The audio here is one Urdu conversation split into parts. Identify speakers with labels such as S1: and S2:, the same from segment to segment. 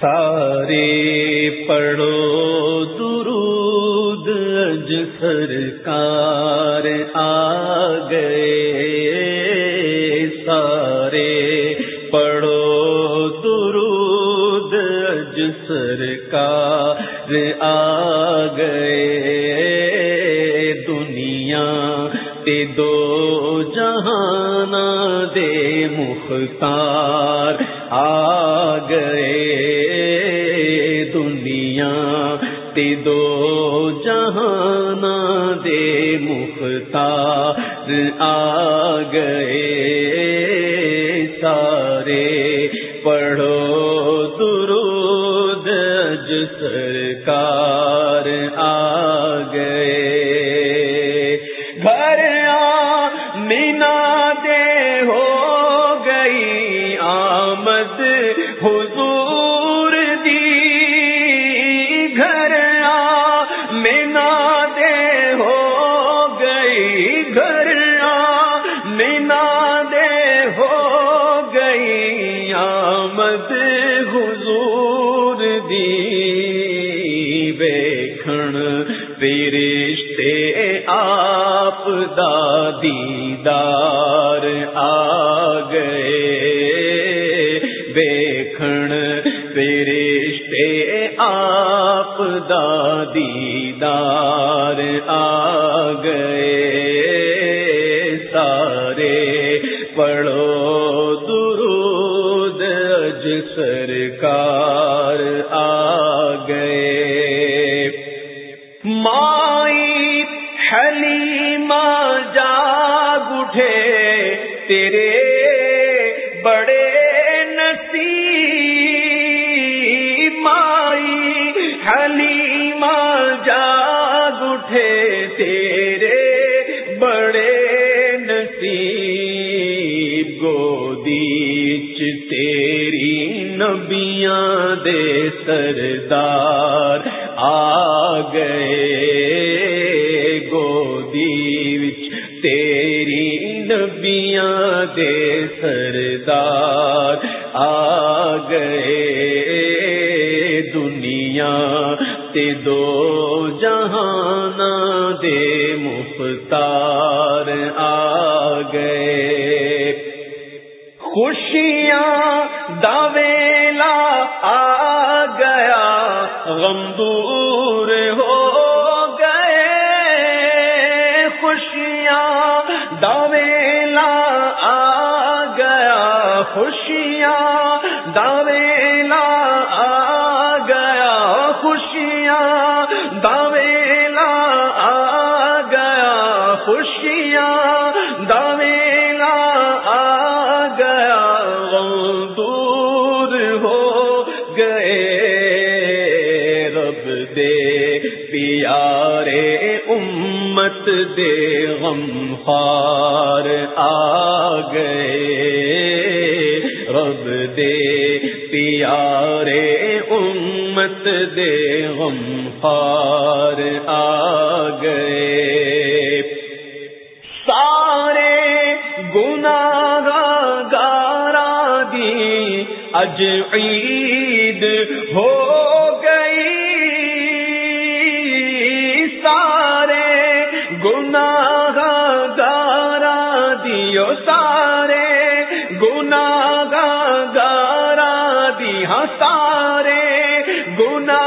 S1: سارے پڑھو درود، اج سرکار آ گئے۔ سارے پڑھو درود، اج سرکار آ گئے۔ دنیا تے دو جہان دے مختار آ گئے۔ دو جہان دے مختار آ گئے سارے۔ پڑھو درود سرکار آ گئے۔ گھر آ مینا دے ہو گئی آمد، حضور فرشتے آپ دادی دار آ گئے۔ بیکھن فرشتے آپ دادی دار آ گئے۔ سارے پڑھو درود اج سرکار حلیمہ جاگ اٹھے، تیرے بڑے نسی مائی حلیمہ جاگ اٹھے، تیرے بڑے نصیب گودیچ تیری نبیاں دے سردار آ گئے گودی تیری نبیاں دے سردار آ گئے دنیا تے دو جہان دے مختار آ گئے۔ خوشیاں دویلا آ گیا غم دور ہو گئے خوشیاں دویلا آ گیا خوشیاں دویلا امت دے غم خار آ گئے۔ رب دے پیارے امت دے غم خار آ گئے۔ سارے گنا گارا دی اج عید ہو دیا سارے گنا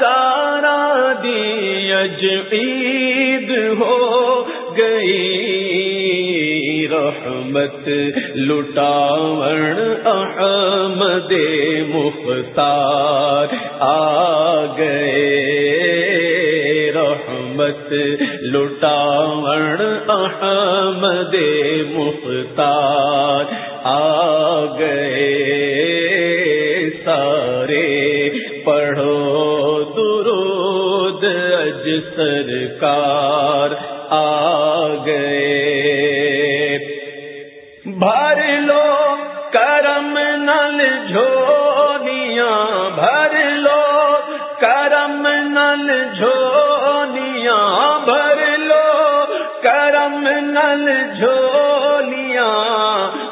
S1: گارا دی اج عید ہو گئی۔ رحمت لٹاون احمد مختار آ گئے۔ رحمت لٹاون احمد مختار آ گئے۔ سرکار آ گئے۔ بھر لو کرم نل جھولیاں بھر لو کرم نل جھولیاں بھر لو کرم نل جھولیاں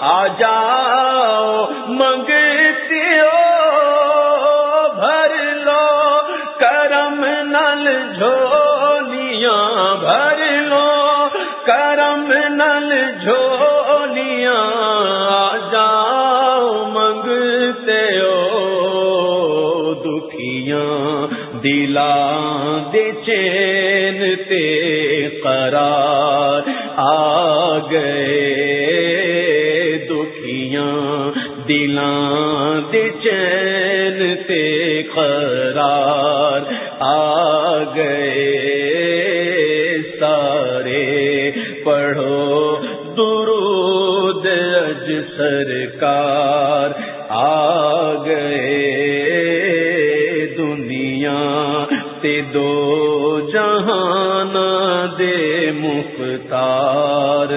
S1: آ جاؤ منگتے نل جھولیاں بھر لو، کرم نل جھولیاں جاؤ منگتے ہو، دکھیاں دلا دے چین تے قرار آ گئے۔ دکھیاں دلان دے چین تے قرار آ گئے سارے۔ پڑھو درود اج سرکار آ گئے دنیا تے دو جہان دے مختار۔